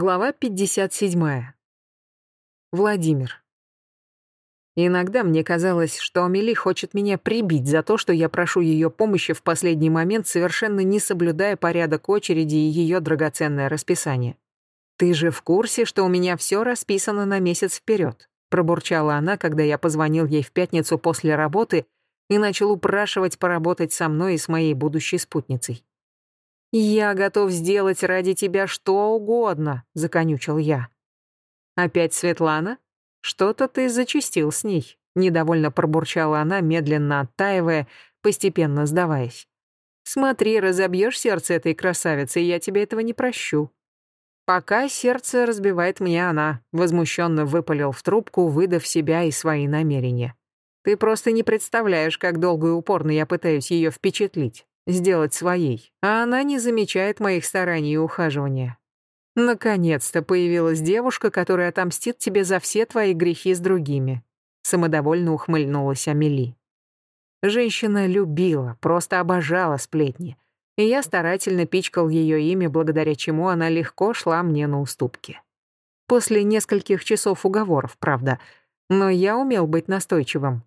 Глава 57. Владимир. Иногда мне казалось, что Амели хочет меня прибить за то, что я прошу ее помощи в последний момент, совершенно не соблюдая порядок очереди и ее драгоценное расписание. «Ты же в курсе, что у меня все расписано на месяц вперед», пробурчала она, когда я позвонил ей в пятницу после работы и начал упрашивать поработать со мной и с моей будущей спутницей. «Я готов сделать ради тебя что угодно», — законючил я. «Опять Светлана? Что-то ты зачастил с ней», — недовольно пробурчала она, медленно оттаивая, постепенно сдаваясь. «Смотри, разобьешь сердце этой красавицы, и я тебе этого не прощу». «Пока сердце разбивает мне она», — возмущенно выпалил в трубку, выдав себя и свои намерения. «Ты просто не представляешь, как долго и упорно я пытаюсь ее впечатлить сделать своей, а она не замечает моих стараний и ухаживания. Наконец-то появилась девушка, которая отомстит тебе за все твои грехи с другими. Самодовольно ухмыльнулась Амели. Женщина любила, просто обожала сплетни, и я старательно пичкал ее имя, благодаря чему она легко шла мне на уступки. После нескольких часов уговоров, правда, но я умел быть настойчивым.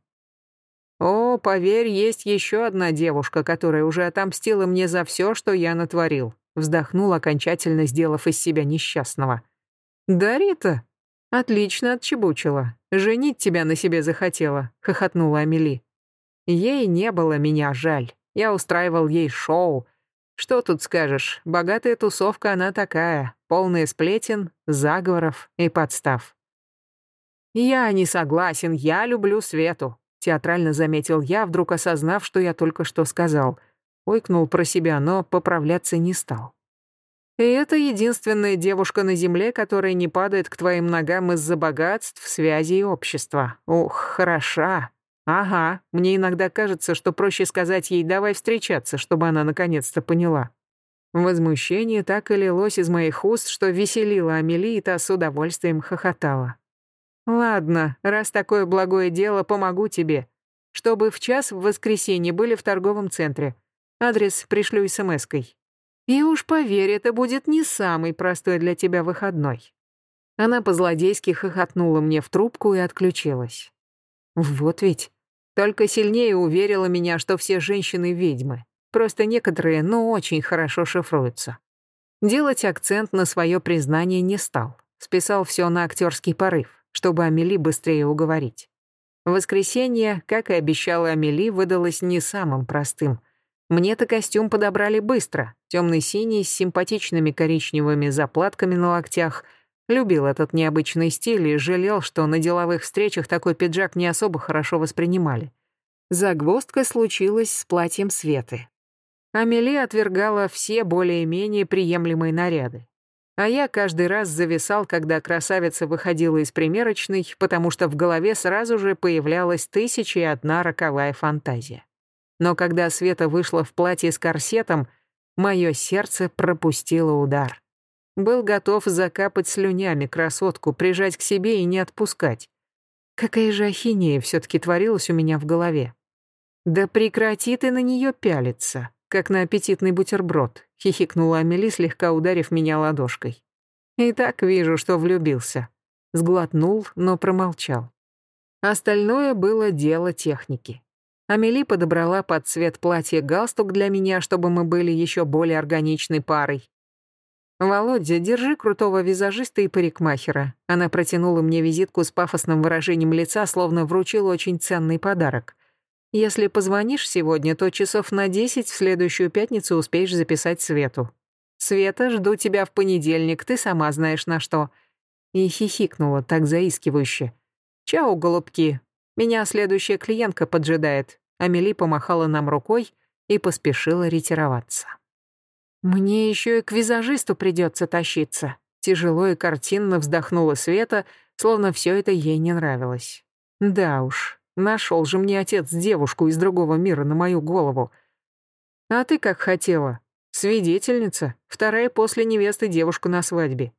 О, поверь, есть еще одна девушка, которая уже отомстила мне за все, что я натворил. Вздохнул, окончательно сделав из себя несчастного. Дарита? Отлично отчебучила. Женить тебя на себе захотела, хохотнула Амели. Ей не было меня жаль. Я устраивал ей шоу. Что тут скажешь, богатая тусовка она такая, полная сплетен, заговоров и подстав. Я не согласен, я люблю Свету. Театрально заметил я, вдруг осознав, что я только что сказал. Ойкнул про себя, но поправляться не стал. И это единственная девушка на земле, которая не падает к твоим ногам из-за богатств, связи и общества. Ух, хороша. Ага, мне иногда кажется, что проще сказать ей «давай встречаться», чтобы она наконец-то поняла. Возмущение так и лилось из моих уст, что веселило Амели, и та с удовольствием хохотала. «Ладно, раз такое благое дело, помогу тебе. Чтобы в час в воскресенье были в торговом центре. Адрес пришлю смс-кой. И уж поверь, это будет не самый простой для тебя выходной». Она по-злодейски хохотнула мне в трубку и отключилась. Вот ведь. Только сильнее уверила меня, что все женщины ведьмы. Просто некоторые, но очень хорошо шифруются. Делать акцент на свое признание не стал. Списал все на актерский порыв чтобы Амели быстрее уговорить. Воскресенье, как и обещала Амели, выдалось не самым простым. Мне-то костюм подобрали быстро, темный-синий, с симпатичными коричневыми заплатками на локтях. Любил этот необычный стиль и жалел, что на деловых встречах такой пиджак не особо хорошо воспринимали. Загвоздка случилась с платьем Светы. Амели отвергала все более-менее приемлемые наряды. А я каждый раз зависал, когда красавица выходила из примерочной, потому что в голове сразу же появлялась тысяча и одна роковая фантазия. Но когда Света вышла в платье с корсетом, мое сердце пропустило удар. Был готов закапать слюнями красотку, прижать к себе и не отпускать. Какая же ахинея все-таки творилась у меня в голове. Да прекрати ты на нее пялиться как на аппетитный бутерброд», — хихикнула Амели, слегка ударив меня ладошкой. «И так вижу, что влюбился». Сглотнул, но промолчал. Остальное было дело техники. Амели подобрала под цвет платья галстук для меня, чтобы мы были еще более органичной парой. «Володя, держи крутого визажиста и парикмахера». Она протянула мне визитку с пафосным выражением лица, словно вручила очень ценный подарок. Если позвонишь сегодня, то часов на десять в следующую пятницу успеешь записать Свету. Света, жду тебя в понедельник, ты сама знаешь на что». И хихикнула так заискивающе. «Чао, голубки, меня следующая клиентка поджидает». Амели помахала нам рукой и поспешила ретироваться. «Мне еще и к визажисту придется тащиться». Тяжело и картинно вздохнула Света, словно все это ей не нравилось. «Да уж, Нашел же мне отец девушку из другого мира на мою голову. А ты как хотела. Свидетельница, вторая после невесты девушка на свадьбе.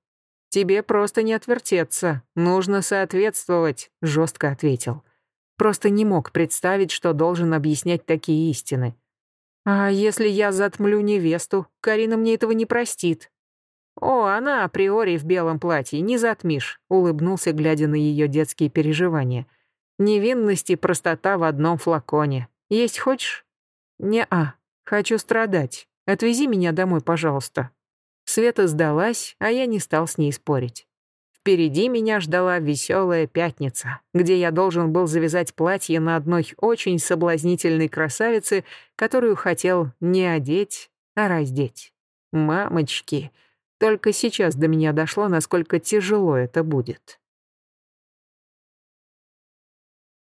Тебе просто не отвертеться, нужно соответствовать, жестко ответил. Просто не мог представить, что должен объяснять такие истины. А если я затмлю невесту, Карина мне этого не простит. «О, она априори в белом платье, не затмишь», — улыбнулся, глядя на ее детские переживания. «Невинность и простота в одном флаконе. Есть хочешь?» «Не-а, хочу страдать. Отвези меня домой, пожалуйста». Света сдалась, а я не стал с ней спорить. Впереди меня ждала веселая пятница, где я должен был завязать платье на одной очень соблазнительной красавице, которую хотел не одеть, а раздеть. Мамочки, только сейчас до меня дошло, насколько тяжело это будет.